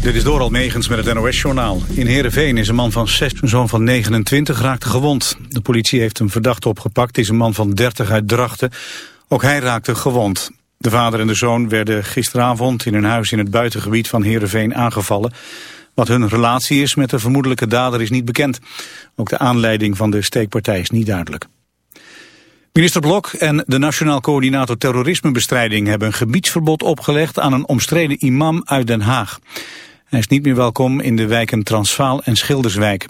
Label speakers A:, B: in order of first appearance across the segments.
A: Dit is door Almegens met het NOS-journaal. In Heerenveen is een man van 6, een zoon van 29, raakte gewond. De politie heeft een verdachte opgepakt, is een man van 30 uit Drachten. Ook hij raakte gewond. De vader en de zoon werden gisteravond in hun huis in het buitengebied van Heerenveen aangevallen. Wat hun relatie is met de vermoedelijke dader is niet bekend. Ook de aanleiding van de steekpartij is niet duidelijk. Minister Blok en de Nationaal Coördinator Terrorismebestrijding hebben een gebiedsverbod opgelegd aan een omstreden imam uit Den Haag. Hij is niet meer welkom in de wijken Transvaal en Schilderswijk.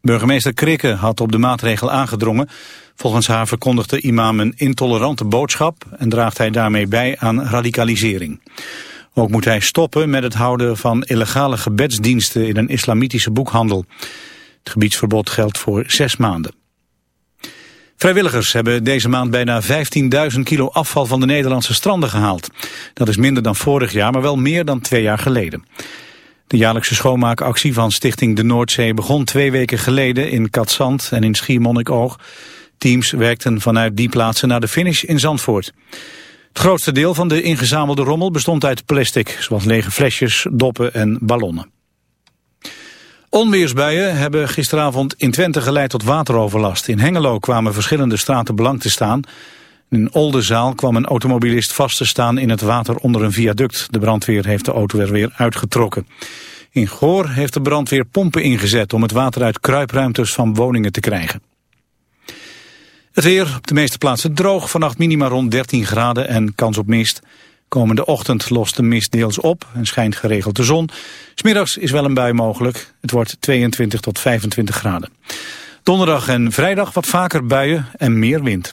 A: Burgemeester Krikke had op de maatregel aangedrongen. Volgens haar verkondigt de imam een intolerante boodschap en draagt hij daarmee bij aan radicalisering. Ook moet hij stoppen met het houden van illegale gebedsdiensten in een islamitische boekhandel. Het gebiedsverbod geldt voor zes maanden. Vrijwilligers hebben deze maand bijna 15.000 kilo afval van de Nederlandse stranden gehaald. Dat is minder dan vorig jaar, maar wel meer dan twee jaar geleden. De jaarlijkse schoonmaakactie van Stichting de Noordzee begon twee weken geleden in Katzand en in Schiermonnikoog. Teams werkten vanuit die plaatsen naar de finish in Zandvoort. Het grootste deel van de ingezamelde rommel bestond uit plastic, zoals lege flesjes, doppen en ballonnen. Onweersbuien hebben gisteravond in Twente geleid tot wateroverlast. In Hengelo kwamen verschillende straten belang te staan. In Oldenzaal kwam een automobilist vast te staan in het water onder een viaduct. De brandweer heeft de auto er weer uitgetrokken. In Goor heeft de brandweer pompen ingezet om het water uit kruipruimtes van woningen te krijgen. Het weer op de meeste plaatsen droog, vannacht minima rond 13 graden en kans op mist. Komende ochtend lost de mist deels op en schijnt geregeld de zon. Smiddags is wel een bui mogelijk. Het wordt 22 tot 25 graden. Donderdag en vrijdag wat vaker buien en meer wind.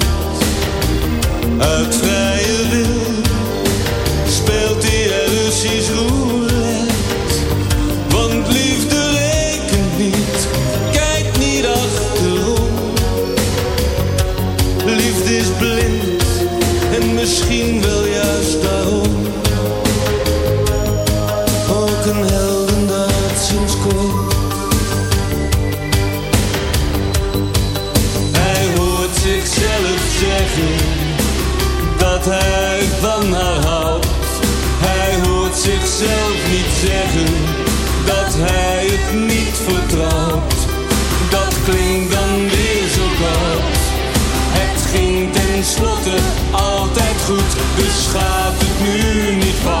B: uit vrije wil. Speelt hij er Russisch roer gaat het nu niet fout.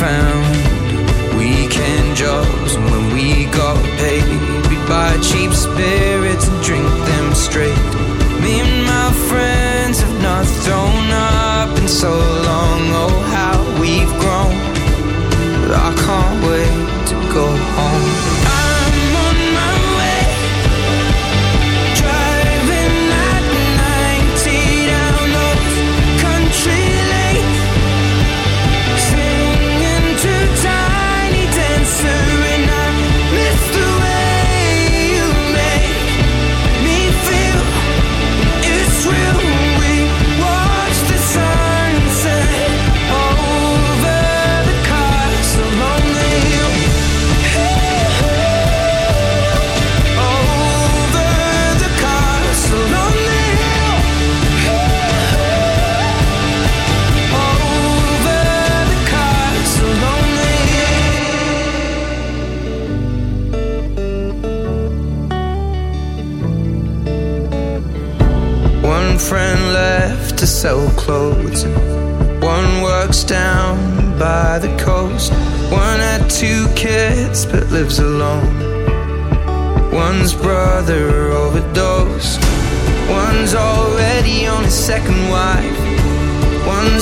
C: found.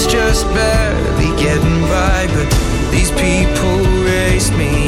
C: just barely getting by, but these people raised me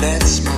D: Ain't that